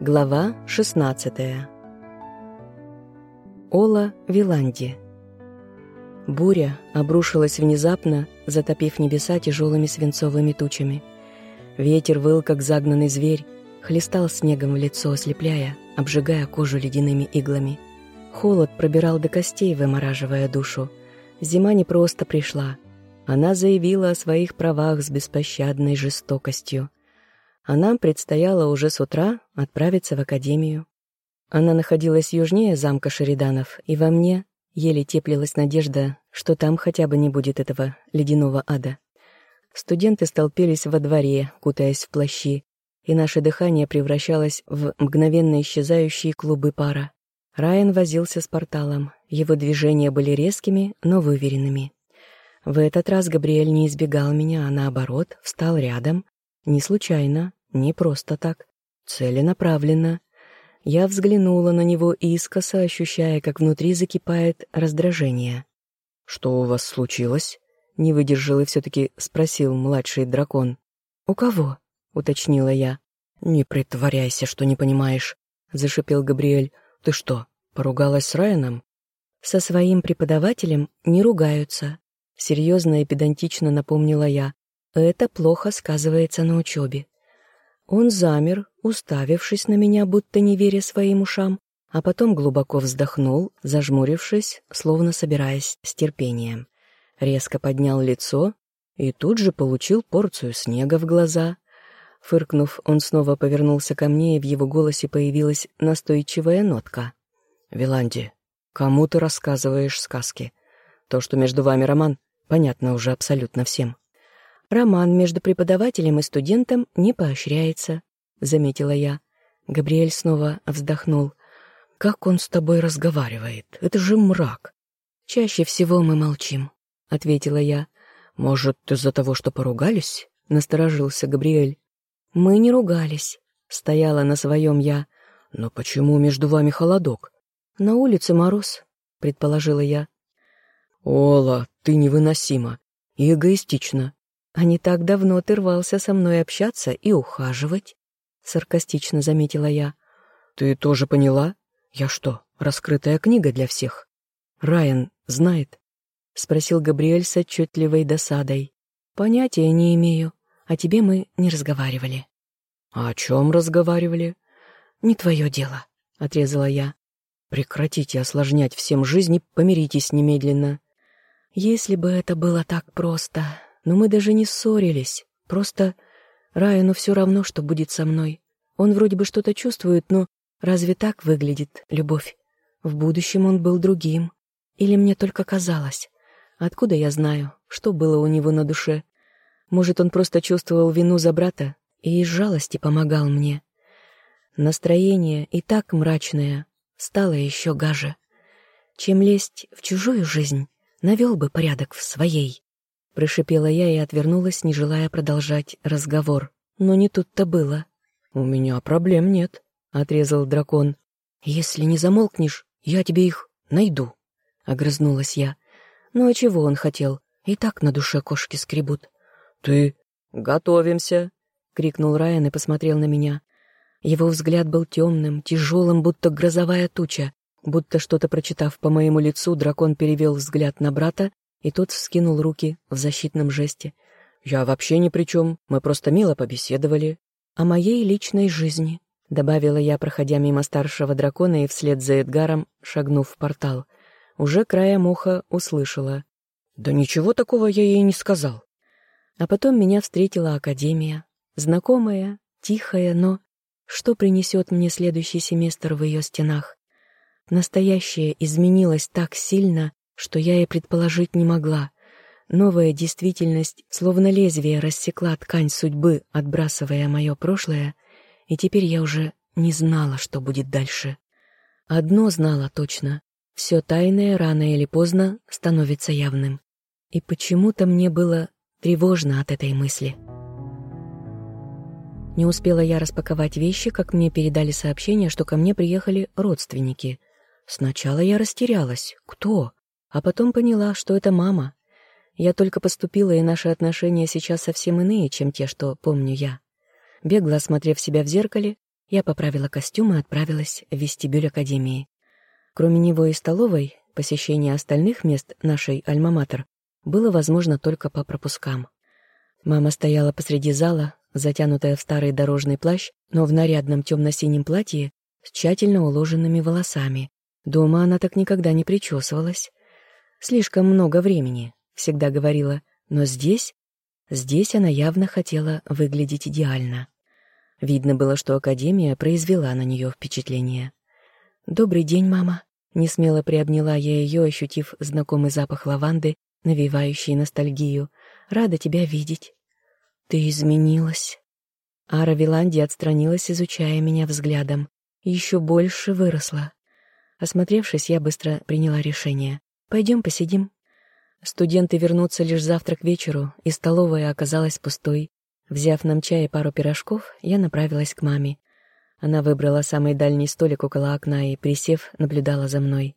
Глава 16 Ола Виланди Буря обрушилась внезапно, затопив небеса тяжелыми свинцовыми тучами. Ветер выл, как загнанный зверь, хлестал снегом в лицо, ослепляя, обжигая кожу ледяными иглами. Холод пробирал до костей, вымораживая душу. Зима не просто пришла. Она заявила о своих правах с беспощадной жестокостью а нам предстояло уже с утра отправиться в академию. Она находилась южнее замка Шериданов, и во мне еле теплилась надежда, что там хотя бы не будет этого ледяного ада. Студенты столпились во дворе, кутаясь в плащи, и наше дыхание превращалось в мгновенно исчезающие клубы пара. Райан возился с порталом, его движения были резкими, но выверенными. В этот раз Габриэль не избегал меня, а наоборот, встал рядом, не случайно, не просто так, целенаправленно. Я взглянула на него искоса, ощущая, как внутри закипает раздражение. «Что у вас случилось?» — не выдержал и все-таки спросил младший дракон. «У кого?» — уточнила я. «Не притворяйся, что не понимаешь», — зашипел Габриэль. «Ты что, поругалась с Райаном?» «Со своим преподавателем не ругаются», — серьезно и педантично напомнила я. Это плохо сказывается на учебе. Он замер, уставившись на меня, будто не веря своим ушам, а потом глубоко вздохнул, зажмурившись, словно собираясь с терпением. Резко поднял лицо и тут же получил порцию снега в глаза. Фыркнув, он снова повернулся ко мне, и в его голосе появилась настойчивая нотка. «Виланди, кому ты рассказываешь сказки? То, что между вами роман, понятно уже абсолютно всем». «Роман между преподавателем и студентом не поощряется», — заметила я. Габриэль снова вздохнул. «Как он с тобой разговаривает? Это же мрак». «Чаще всего мы молчим», — ответила я. «Может, из-за того, что поругались?» — насторожился Габриэль. «Мы не ругались», — стояла на своем я. «Но почему между вами холодок?» «На улице мороз», — предположила я. «Ола, ты невыносима и эгоистична», а не так давно ты рвался со мной общаться и ухаживать, — саркастично заметила я. Ты тоже поняла? Я что, раскрытая книга для всех? Райан знает? — спросил Габриэль с отчетливой досадой. Понятия не имею, о тебе мы не разговаривали. А о чем разговаривали? Не твое дело, — отрезала я. Прекратите осложнять всем жизнь и помиритесь немедленно. Если бы это было так просто, но мы даже не ссорились. Просто Райану все равно, что будет со мной. Он вроде бы что-то чувствует, но разве так выглядит любовь? В будущем он был другим. Или мне только казалось? Откуда я знаю, что было у него на душе? Может, он просто чувствовал вину за брата и из жалости помогал мне? Настроение, и так мрачное, стало еще гаже. Чем лезть в чужую жизнь, навел бы порядок в своей. Прошипела я и отвернулась, не желая продолжать разговор. Но не тут-то было. «У меня проблем нет», — отрезал дракон. «Если не замолкнешь, я тебе их найду», — огрызнулась я. «Ну а чего он хотел? И так на душе кошки скребут». «Ты...» «Готовимся!» — крикнул Райан и посмотрел на меня. Его взгляд был темным, тяжелым, будто грозовая туча. Будто что-то прочитав по моему лицу, дракон перевел взгляд на брата и тот вскинул руки в защитном жесте. «Я вообще ни при чем, мы просто мило побеседовали». «О моей личной жизни», — добавила я, проходя мимо старшего дракона и вслед за Эдгаром, шагнув в портал. Уже краем уха услышала. «Да ничего такого я ей не сказал». А потом меня встретила Академия. Знакомая, тихая, но... Что принесет мне следующий семестр в ее стенах? Настоящее изменилось так сильно, что я и предположить не могла. Новая действительность, словно лезвие, рассекла ткань судьбы, отбрасывая мое прошлое, и теперь я уже не знала, что будет дальше. Одно знала точно — все тайное рано или поздно становится явным. И почему-то мне было тревожно от этой мысли. Не успела я распаковать вещи, как мне передали сообщение, что ко мне приехали родственники. Сначала я растерялась. Кто? А потом поняла, что это мама. Я только поступила, и наши отношения сейчас совсем иные, чем те, что помню я. Бегло осмотрев себя в зеркале, Я поправила костюм и отправилась в вестибюль академии. Кроме него и столовой, посещение остальных мест нашей альма-матер было возможно только по пропускам. Мама стояла посреди зала, затянутая в старый дорожный плащ, но в нарядном темно-синем платье с тщательно уложенными волосами. Дома она так никогда не причесывалась. Слишком много времени, всегда говорила, но здесь, здесь она явно хотела выглядеть идеально. Видно было, что Академия произвела на нее впечатление. «Добрый день, мама», — несмело приобняла я ее, ощутив знакомый запах лаванды, навевающий ностальгию. «Рада тебя видеть». «Ты изменилась». Ара Виланди отстранилась, изучая меня взглядом. Еще больше выросла. Осмотревшись, я быстро приняла решение. «Пойдем посидим». Студенты вернутся лишь завтра к вечеру, и столовая оказалась пустой. Взяв нам чай и пару пирожков, я направилась к маме. Она выбрала самый дальний столик около окна и, присев, наблюдала за мной.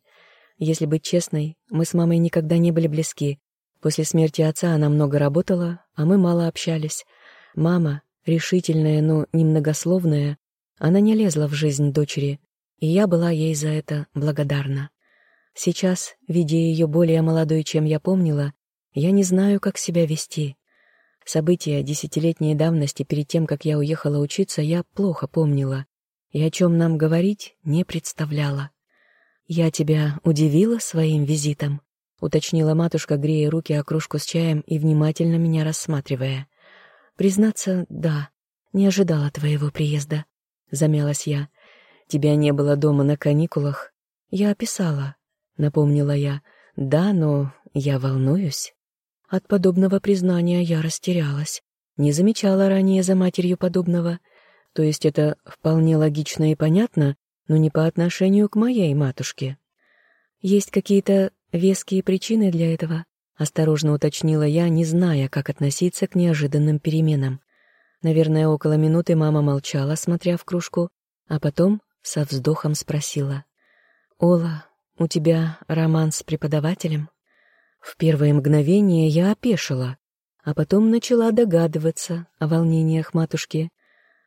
Если быть честной, мы с мамой никогда не были близки. После смерти отца она много работала, а мы мало общались. Мама, решительная, но немногословная, она не лезла в жизнь дочери, и я была ей за это благодарна. Сейчас, видя ее более молодой, чем я помнила, я не знаю, как себя вести. События десятилетней давности перед тем, как я уехала учиться, я плохо помнила, и о чем нам говорить не представляла. «Я тебя удивила своим визитом?» — уточнила матушка, грея руки о кружку с чаем и внимательно меня рассматривая. «Признаться, да, не ожидала твоего приезда», — замялась я. «Тебя не было дома на каникулах?» «Я описала», — напомнила я. «Да, но я волнуюсь». От подобного признания я растерялась. Не замечала ранее за матерью подобного. То есть это вполне логично и понятно, но не по отношению к моей матушке. «Есть какие-то веские причины для этого?» — осторожно уточнила я, не зная, как относиться к неожиданным переменам. Наверное, около минуты мама молчала, смотря в кружку, а потом со вздохом спросила. «Ола, у тебя роман с преподавателем?» В первое мгновение я опешила, а потом начала догадываться о волнениях матушки.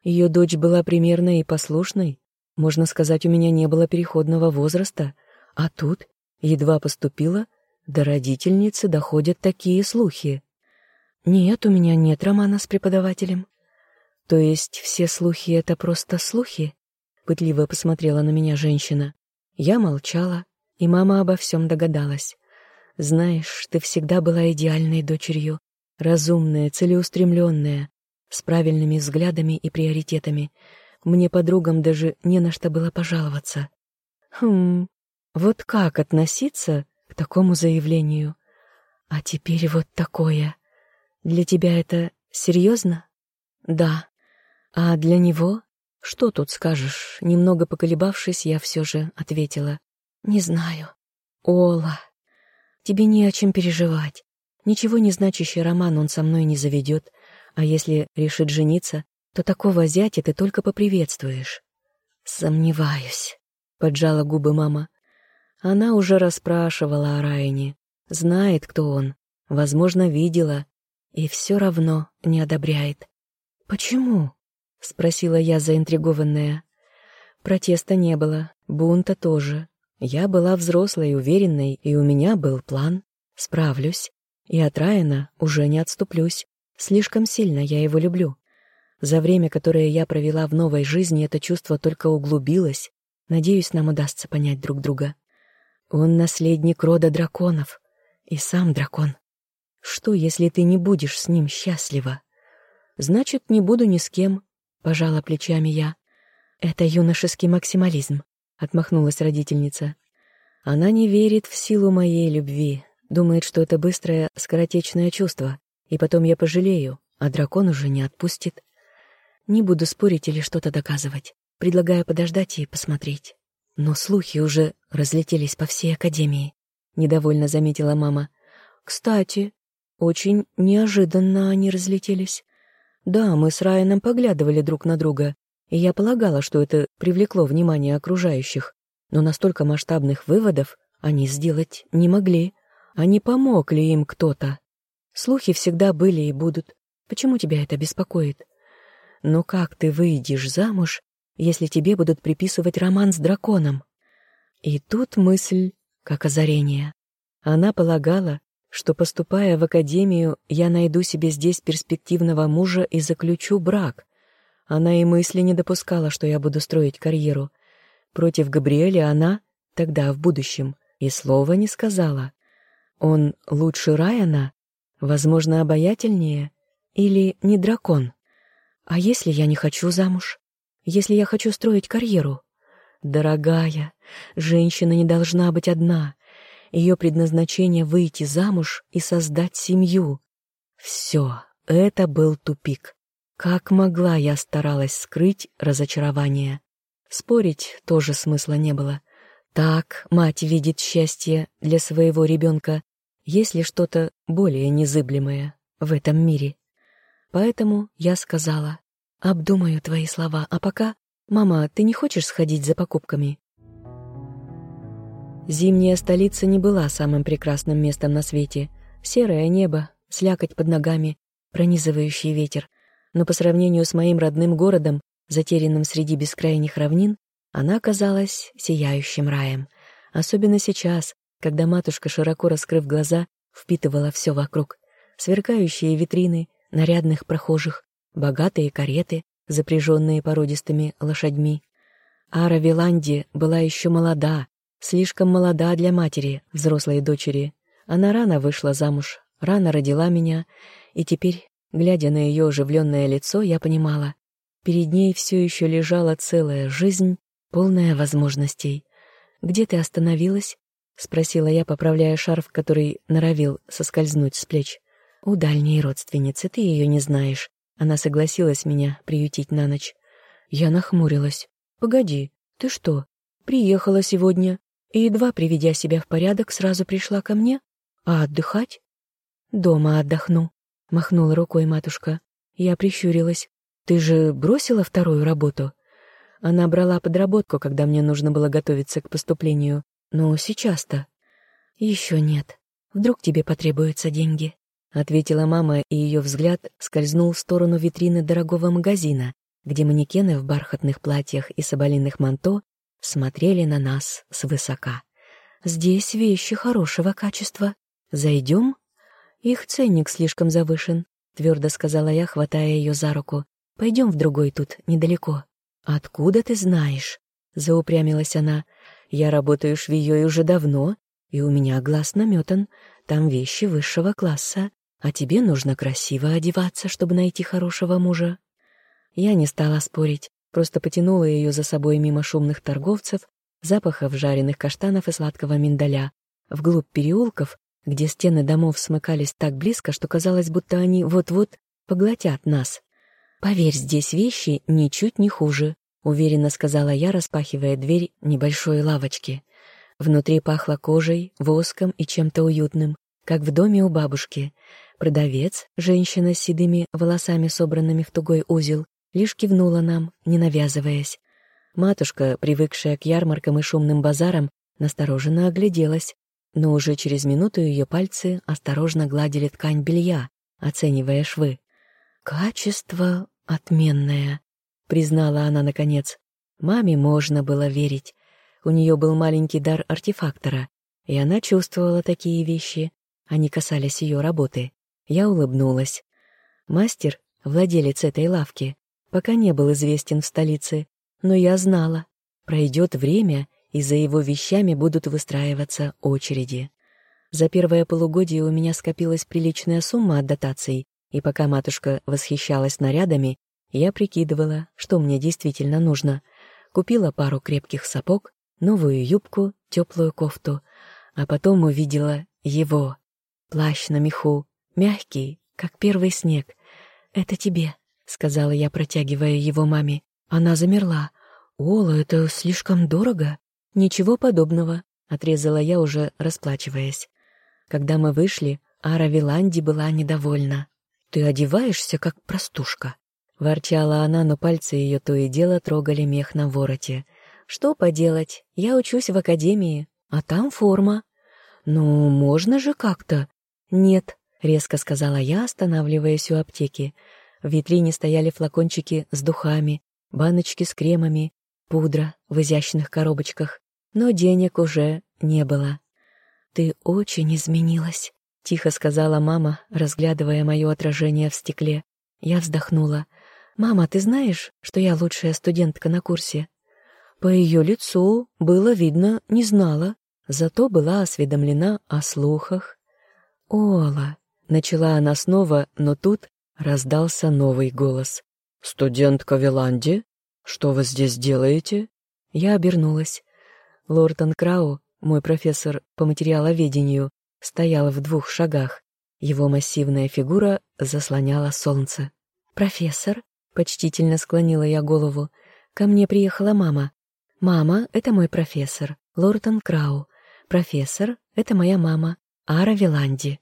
Ее дочь была примерной и послушной. Можно сказать, у меня не было переходного возраста, а тут, едва поступила, до родительницы доходят такие слухи. Нет, у меня нет романа с преподавателем. «То есть все слухи — это просто слухи?» — пытливо посмотрела на меня женщина. Я молчала, и мама обо всем догадалась. «Знаешь, ты всегда была идеальной дочерью, разумная, целеустремленная, с правильными взглядами и приоритетами. Мне подругам даже не на что было пожаловаться». «Хм, вот как относиться к такому заявлению? А теперь вот такое. Для тебя это серьезно?» «Да», а для него? Что тут скажешь? Немного поколебавшись, я все же ответила. Не знаю. Ола, тебе не о чем переживать. Ничего не значащий роман он со мной не заведет, а если решит жениться, то такого зятя ты только поприветствуешь. Сомневаюсь, поджала губы мама. Она уже расспрашивала о Райане, знает, кто он, возможно, видела, и все равно не одобряет. Почему? — спросила я заинтригованная. Протеста не было, бунта тоже. Я была взрослой, уверенной, и у меня был план. Справлюсь. И от Райана уже не отступлюсь. Слишком сильно я его люблю. За время, которое я провела в новой жизни, это чувство только углубилось. Надеюсь, нам удастся понять друг друга. Он наследник рода драконов. И сам дракон. Что, если ты не будешь с ним счастлива? Значит, не буду ни с кем, — пожала плечами я. «Это юношеский максимализм», — отмахнулась родительница. «Она не верит в силу моей любви, думает, что это быстрое, скоротечное чувство, и потом я пожалею, а дракон уже не отпустит. Не буду спорить или что-то доказывать, предлагаю подождать и посмотреть. Но слухи уже разлетелись по всей академии», — недовольно заметила мама. «Кстати, очень неожиданно они разлетелись. Да, мы с Райаном поглядывали друг на друга, и я полагала, что это привлекло внимание окружающих, но настолько масштабных выводов они сделать не могли. А не помог ли им кто-то? Слухи всегда были и будут. Почему тебя это беспокоит? Но как ты выйдешь замуж, если тебе будут приписывать роман с драконом?» И тут мысль, как озарение. Она полагала, что, поступая в академию, я найду себе здесь перспективного мужа и заключу брак. Она и мысли не допускала, что я буду строить карьеру. Против Габриэля она, тогда, в будущем, и слова не сказала. Он лучше Райана, возможно, обаятельнее, или не дракон? А если я не хочу замуж? Если я хочу строить карьеру? Дорогая, женщина не должна быть одна. Ее предназначение — выйти замуж и создать семью. Все, это был тупик. Как могла я старалась скрыть разочарование. Спорить тоже смысла не было. Так мать видит счастье для своего ребенка, если что-то более незыблемое в этом мире. Поэтому я сказала, обдумаю твои слова, а пока, мама, ты не хочешь сходить за покупками? Зимняя столица не была самым прекрасным местом на свете. Серое небо, слякоть под ногами, пронизывающий ветер. Но по сравнению с моим родным городом, затерянным среди бескрайних равнин, она казалась сияющим раем. Особенно сейчас, когда матушка, широко раскрыв глаза, впитывала все вокруг. Сверкающие витрины, нарядных прохожих, богатые кареты, запряженные породистыми лошадьми. Ара Виланди была еще молода, Слишком молода для матери, взрослой дочери. Она рано вышла замуж, рано родила меня, и теперь, глядя на ее оживленное лицо, я понимала, перед ней все еще лежала целая жизнь, полная возможностей. «Где ты остановилась?» — спросила я, поправляя шарф, который норовил соскользнуть с плеч. «У дальней родственницы, ты ее не знаешь. Она согласилась меня приютить на ночь». Я нахмурилась. «Погоди, ты что, приехала сегодня и, едва приведя себя в порядок, сразу пришла ко мне. А отдыхать? Дома отдохну, махнула рукой матушка. Я прищурилась. Ты же бросила вторую работу? Она брала подработку, когда мне нужно было готовиться к поступлению. Но сейчас-то... Еще нет. Вдруг тебе потребуются деньги? Ответила мама, и ее взгляд скользнул в сторону витрины дорогого магазина, где манекены в бархатных платьях и соболиных манто смотрели на нас свысока. «Здесь вещи хорошего качества. Зайдем?» «Их ценник слишком завышен», — твердо сказала я, хватая ее за руку. «Пойдем в другой тут, недалеко». «Откуда ты знаешь?» — заупрямилась она. «Я работаю швеей уже давно, и у меня глаз наметан. Там вещи высшего класса, а тебе нужно красиво одеваться, чтобы найти хорошего мужа». Я не стала спорить просто потянула ее за собой мимо шумных торговцев, запахов жареных каштанов и сладкого миндаля, вглубь переулков, где стены домов смыкались так близко, что казалось, будто они вот-вот поглотят нас. «Поверь, здесь вещи ничуть не хуже», — уверенно сказала я, распахивая дверь небольшой лавочки. Внутри пахло кожей, воском и чем-то уютным, как в доме у бабушки. Продавец, женщина с седыми волосами, собранными в тугой узел, лишь кивнула нам, не навязываясь. Матушка, привыкшая к ярмаркам и шумным базарам, настороженно огляделась, но уже через минуту ее пальцы осторожно гладили ткань белья, оценивая швы. «Качество отменное», — признала она наконец. Маме можно было верить. У нее был маленький дар артефактора, и она чувствовала такие вещи. Они касались ее работы. Я улыбнулась. Мастер, владелец этой лавки, пока не был известен в столице, но я знала, пройдет время, и за его вещами будут выстраиваться очереди. За первое полугодие у меня скопилась приличная сумма от дотаций, и пока матушка восхищалась нарядами, я прикидывала, что мне действительно нужно. Купила пару крепких сапог, новую юбку, теплую кофту, а потом увидела его. Плащ на меху, мягкий, как первый снег. Это тебе сказала я, протягивая его маме. Она замерла. «Ола, это слишком дорого?» «Ничего подобного», — отрезала я, уже расплачиваясь. Когда мы вышли, Ара Виланди была недовольна. «Ты одеваешься, как простушка», — ворчала она, но пальцы ее то и дело трогали мех на вороте. «Что поделать? Я учусь в академии, а там форма». «Ну, можно же как-то?» «Нет», — резко сказала я, останавливаясь у аптеки. В витрине стояли флакончики с духами, баночки с кремами, пудра в изящных коробочках, но денег уже не было. «Ты очень изменилась», — тихо сказала мама, разглядывая мое отражение в стекле. Я вздохнула. «Мама, ты знаешь, что я лучшая студентка на курсе?» По ее лицу было видно, не знала, зато была осведомлена о слухах. «Ола!» — начала она снова, но тут раздался новый голос. «Студентка Виланди? Что вы здесь делаете?» Я обернулась. Лортон Крау, мой профессор по материаловедению, стоял в двух шагах. Его массивная фигура заслоняла солнце. «Профессор?» — почтительно склонила я голову. «Ко мне приехала мама. Мама — это мой профессор, Лортон Крау. Профессор — это моя мама, Ара Виланди.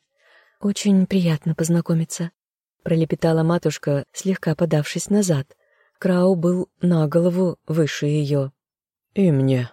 Очень приятно познакомиться», — пролепетала матушка, слегка подавшись назад. Крау был на голову выше ее. «И мне.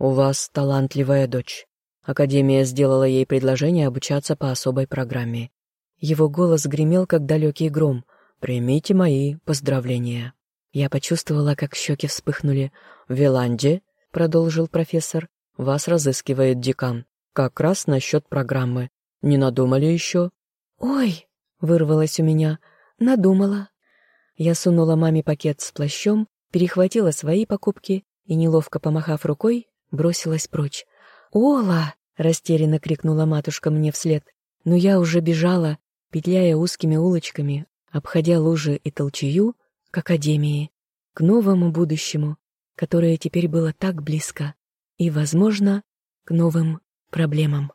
У вас талантливая дочь». Академия сделала ей предложение обучаться по особой программе. Его голос гремел, как далекий гром. «Примите мои поздравления». Я почувствовала, как щеки вспыхнули. «В Виланде», — продолжил профессор, — «вас разыскивает декан. Как раз насчет программы. Не надумали еще?» «Ой!» — вырвалось у меня. «Надумала». Я сунула маме пакет с плащом, перехватила свои покупки и, неловко помахав рукой, бросилась прочь. «Ола!» — растерянно крикнула матушка мне вслед. Но я уже бежала, петляя узкими улочками, обходя лужи и толчую, к академии, к новому будущему, которое теперь было так близко, и, возможно, к новым проблемам.